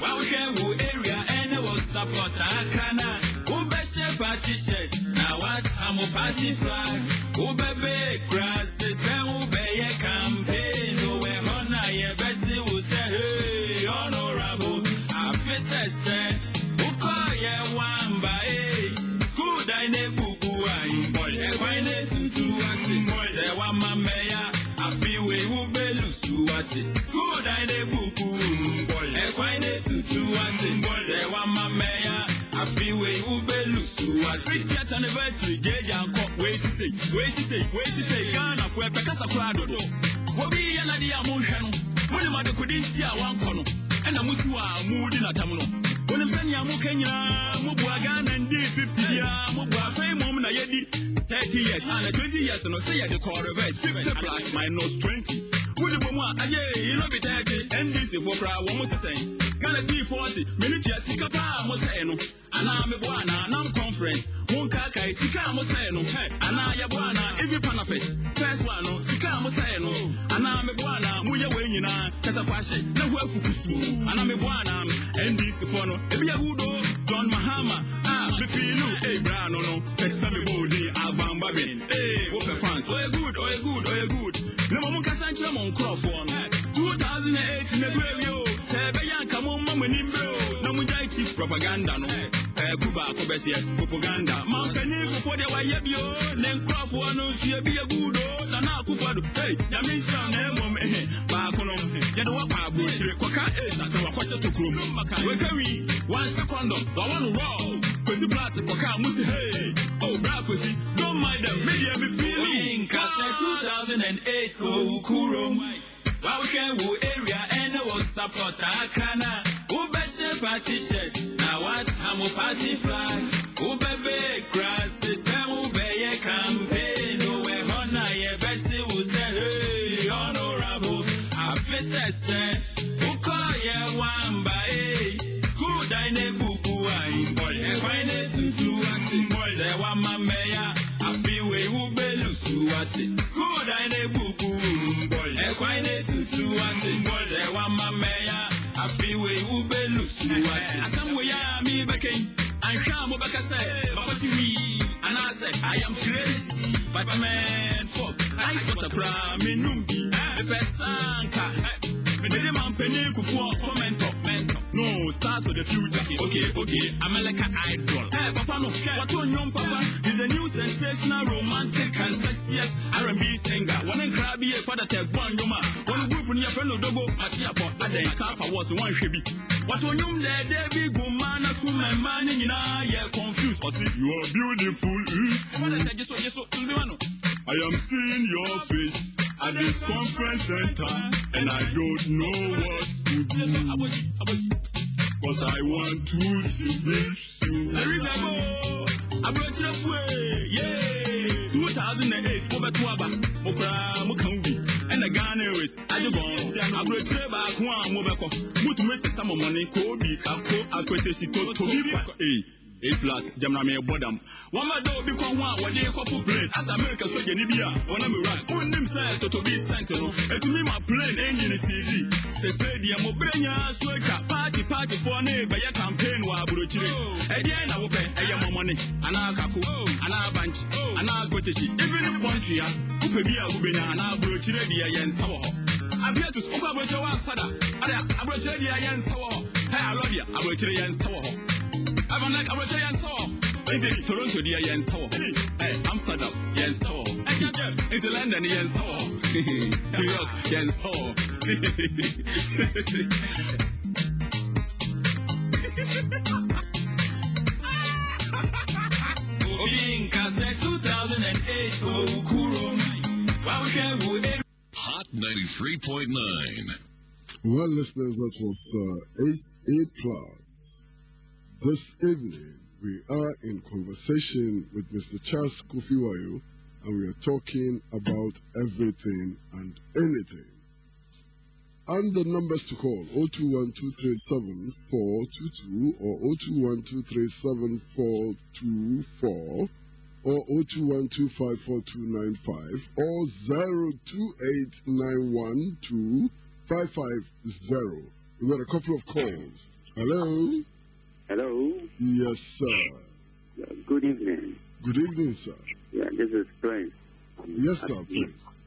wahwɛ wo area ɛne wo support aka na wobɛhyɛ party shirt na woata mo party flag. Wobɛbɛɛ kura se sɛ wobɛyɛ campaign. Wowɛ hɔ na yɛbɛse wo sɛ hey honorable. Afe sɛ sɛ wokɔɔyɛ wamba e dan ne bubu a ɛkwan ne tutu ate sɛ wama mmɛya afi wei wobɛlusu ate school dan ne wobɛlusu ate fiftieth anniversary gyeegye ankɔ wei sise wei sise wei sise ghanafoɔ ɛpɛ kasa koraa dodo wobi yɛ nade a monhwɛ no monim adekode nti a wankɔ no ɛna musi wɔ a mudi natam no wonim sɛnea moka nyinaa moboa ghana ndi 50 biaa moboa afei mmom na yɛdi 30 years ana 20 years no sɛ yɛde kɔ reverse. 50 plus minus 20 wode bɔ mu a agye yino bi 30 ndc foɔ koraa wɔ mo sesɛn ghana d 40 mene tua sika paa mo sɛe no? Anaa meboa nam conference. Monkaakae sika a mo sɛe no? Hɛ anaa yɛboa panafest first one sika a mo sɛe no anaa meboa anaa moyɛ wei nyinaa katakwahye na ho afukusu anaa meboa anaa ndc foɔ no. Ebi yɛ wudo john mahama a mefiilu ei braa no no. Pɛsɛ mebɔ odin abamba ben ei wopɛ fans. Good ɔyɛ good ɔyɛ good na mmom nkasa nkyerɛ mo nkurɔfoɔ no 2008 na ɛberɛ wie o sɛ ɛbɛyɛ anka momma mo anim berɛ o na mogyae chief propaganda no ɛɛku baako bɛseɛ propaganda mampanin fofoɔ deɛ wayɛ bio ne nkurɔfoɔ no nso yɛbi yɛ gudo nana akufo do ei nyame nhyira na mmom baako no yɛde wɔkɔ aburokyire kɔka es asɛ wakɔhyɛ tokurom waka wi wanhyɛ kɔndɔm wawa no rɔ kwasi plat kɔka mo si hei o bra kwasi don't mind them media me feeling nkasɛ 2008 kɔ kurom wahwɛ wo area ɛne wo support aka na wobɛhyɛ party shirt na woata mo party flag kura se sɛ wobɛyɛ campaign? Wowɛ hɔ na yɛbɛse wo sɛ hey honorable. Afe sɛ sɛ wokɔɔyɛ wamba e school dan a mobɛka sɛ mabɔkye wii anaasɛ i am crazy but man fuck. I got a koraa menum bi mepɛ eh, sanka eh. mede mampanin kufoɔ kɔ mentor mentor no stars of the future eh. okay okay amaleka idol. Hey papa no what on young papa. Is a new sensational romantic and sexiest R&B singer one in crabby father tech one yoma afrɛno dogo akye abɔ adɛn ataa fa wɔse wɔnhwɛ bi wɔto nwom dɛɛdɛ bi gu ma na so ma mma ne nyinaa yɛ confuse ɔse you are beautiful ɛfɛdɛtɛgye so gye so mbema no I am seeing your face at this conference center and I don't know what to do. Cause I want to seduce you. There is a go. I brought you up way. Yeah. 2008. Over to Abba. Mokra. Mokambi. Bi ɛna ghana airways agye gɔn no aburokyerɛ baako a mobɛkɔ motumi sesa mɔmɔne koobi kako akwetesi kwa ei A plus jamna me bodam. Wama do bi kwa wa wade kwa fu plane. As America soja ni bia wana me right. Unim say to to be sent no. Etumi ma plane engine CD. Se se dia mo brenya paakifoɔ ne bɛyɛ campaign wɔ aburokyire ɛdeɛn na wopɛ ɛyɛ mɔmɔne anaa kako anaa bankye anaa kotekyi even pɔntua wopɛ bi a wobɛnya anaa aburokyire deɛ yɛ nsa wɔ hɔ abiatus wokɔ aburokyire wɔ asada ada aburokyire deɛ yɛ nsa wɔ hɔ hɛ alɔdia aburokyire yɛ nsa wɔ hɔ avanak aburokyire yɛ nsa wɔ hɔ ɛnti toronto deɛ yɛ nsa wɔ hɔ amsterdam yɛ nsa wɔ hɔ ɛnyɛ ɛnti london yɛ nsa wɔ hɔ new york yɛ nsa wɔ hɔ 93.9. Well, listeners, that was uh, 8, 8 Plus. This evening, we are in conversation with Mr. Charles Kofi Wayo, and we are talking about everything and anything. And the numbers to call 021237 or 021237 424 or 02125425 or 028912 550. We've got a couple of calls. Hello. Hello. Yes, sir. Good evening. Good evening, sir. Yeah, this is Prince. Um, Yes, sir, please.